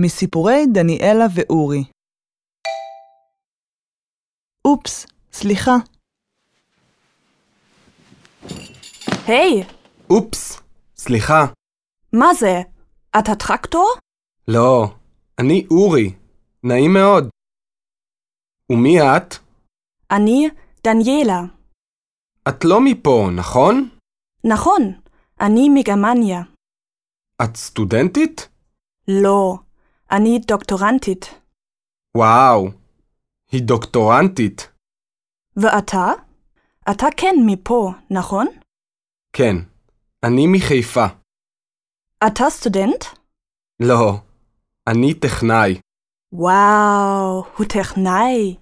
מסיפורי דניאלה ואורי. אופס, סליחה, היי, אופס, סליחה. מה זה? אתה טרקטור? לא, אני אורי. נעים מאוד. ומי את? אני דניאלה. את לא מפה, נכון? נכון, אני מגרמניה. את סטודנטית? לא, אני דוקטורנטית. וואו, היא דוקטורנטית. ואתה? אתה כן מפה, נכון? כן, אני מחיפה. אתה סטודנט? לא, אני טכנאי. וואו, הוא טכנאי.